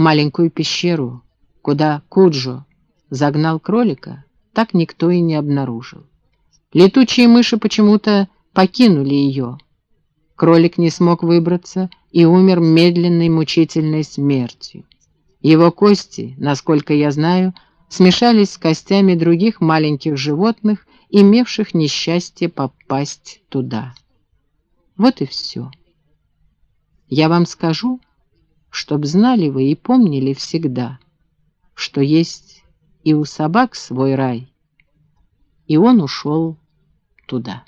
маленькую пещеру, куда Куджо загнал кролика, так никто и не обнаружил. Летучие мыши почему-то покинули ее. Кролик не смог выбраться и умер медленной мучительной смертью. Его кости, насколько я знаю, смешались с костями других маленьких животных, имевших несчастье попасть туда. Вот и все. Я вам скажу, чтоб знали вы и помнили всегда, что есть и у собак свой рай, и он ушел туда.